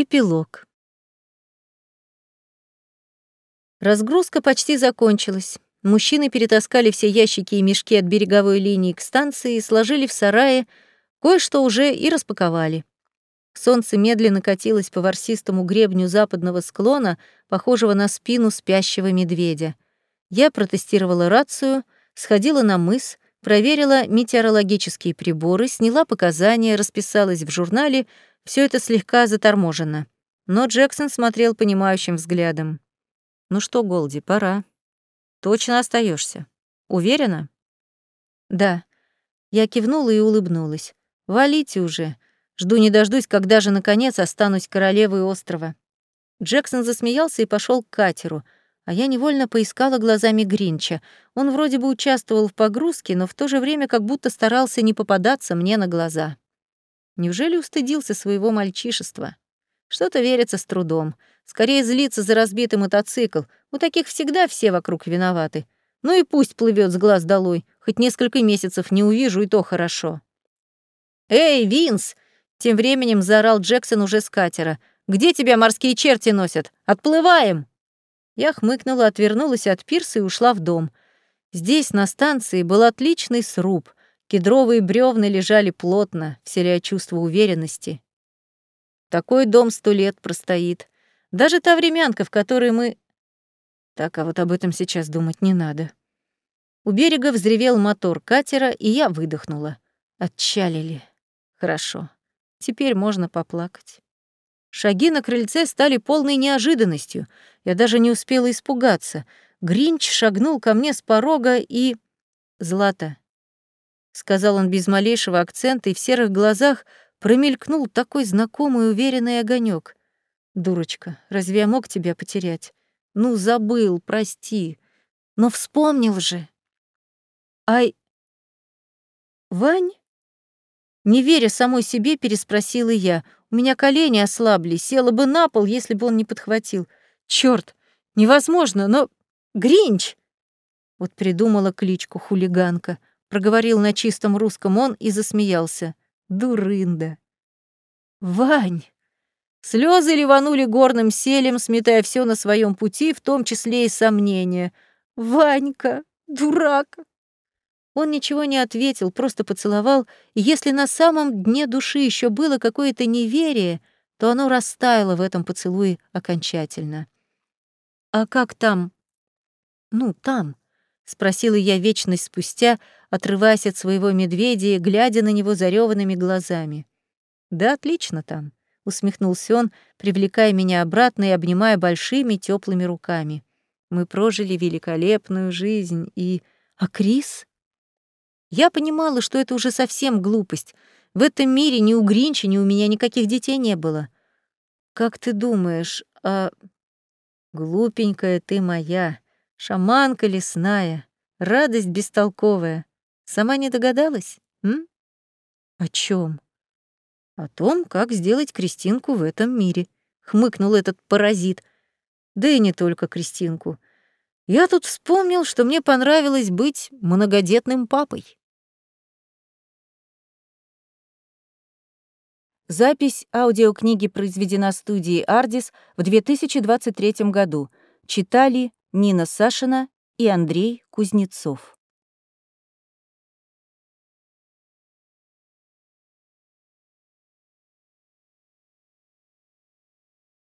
Эпилог. Разгрузка почти закончилась. Мужчины перетаскали все ящики и мешки от береговой линии к станции, сложили в сарае, кое-что уже и распаковали. Солнце медленно катилось по ворсистому гребню западного склона, похожего на спину спящего медведя. Я протестировала рацию, сходила на мыс, проверила метеорологические приборы, сняла показания, расписалась в журнале — все это слегка заторможено. Но Джексон смотрел понимающим взглядом. «Ну что, Голди, пора. Точно остаешься. Уверена?» «Да». Я кивнула и улыбнулась. «Валите уже. Жду не дождусь, когда же, наконец, останусь королевой острова». Джексон засмеялся и пошел к катеру, а я невольно поискала глазами Гринча. Он вроде бы участвовал в погрузке, но в то же время как будто старался не попадаться мне на глаза. Неужели устыдился своего мальчишества? Что-то верится с трудом. Скорее злится за разбитый мотоцикл. У таких всегда все вокруг виноваты. Ну и пусть плывет с глаз долой. Хоть несколько месяцев не увижу, и то хорошо. «Эй, Винс!» Тем временем заорал Джексон уже с катера. «Где тебя морские черти носят? Отплываем!» Я хмыкнула, отвернулась от пирса и ушла в дом. Здесь, на станции, был отличный сруб. Кедровые бревна лежали плотно, вселяя чувство уверенности. Такой дом сто лет простоит. Даже та времянка, в которой мы... Так, а вот об этом сейчас думать не надо. У берега взревел мотор катера, и я выдохнула. Отчалили. Хорошо. Теперь можно поплакать. Шаги на крыльце стали полной неожиданностью. Я даже не успела испугаться. Гринч шагнул ко мне с порога и... Злата, сказал он без малейшего акцента, и в серых глазах промелькнул такой знакомый уверенный огонек. Дурочка, разве я мог тебя потерять? Ну, забыл, прости. Но вспомнил же. Ай... Вань? Не веря самой себе, переспросила я. У меня колени ослабли, села бы на пол, если бы он не подхватил. Черт, невозможно, но... Гринч! Вот придумала кличку хулиганка проговорил на чистом русском он и засмеялся. Дурында. Вань! Слезы ливанули горным селем, сметая все на своем пути, в том числе и сомнения. Ванька, дурак! Он ничего не ответил, просто поцеловал, и если на самом дне души еще было какое-то неверие, то оно растаяло в этом поцелуе окончательно. А как там? Ну, там, спросила я вечность спустя, отрываясь от своего медведя и глядя на него зареванными глазами. Да отлично там, усмехнулся он, привлекая меня обратно и обнимая большими теплыми руками. Мы прожили великолепную жизнь и А Крис? Я понимала, что это уже совсем глупость. В этом мире ни у Гринча, ни у меня никаких детей не было. Как ты думаешь, а глупенькая ты моя, Шаманка лесная, радость бестолковая. Сама не догадалась, м? О чем? О том, как сделать Кристинку в этом мире, хмыкнул этот паразит. Да и не только Кристинку. Я тут вспомнил, что мне понравилось быть многодетным папой. Запись аудиокниги произведена студией «Ардис» в 2023 году. Читали Нина Сашина и Андрей Кузнецов.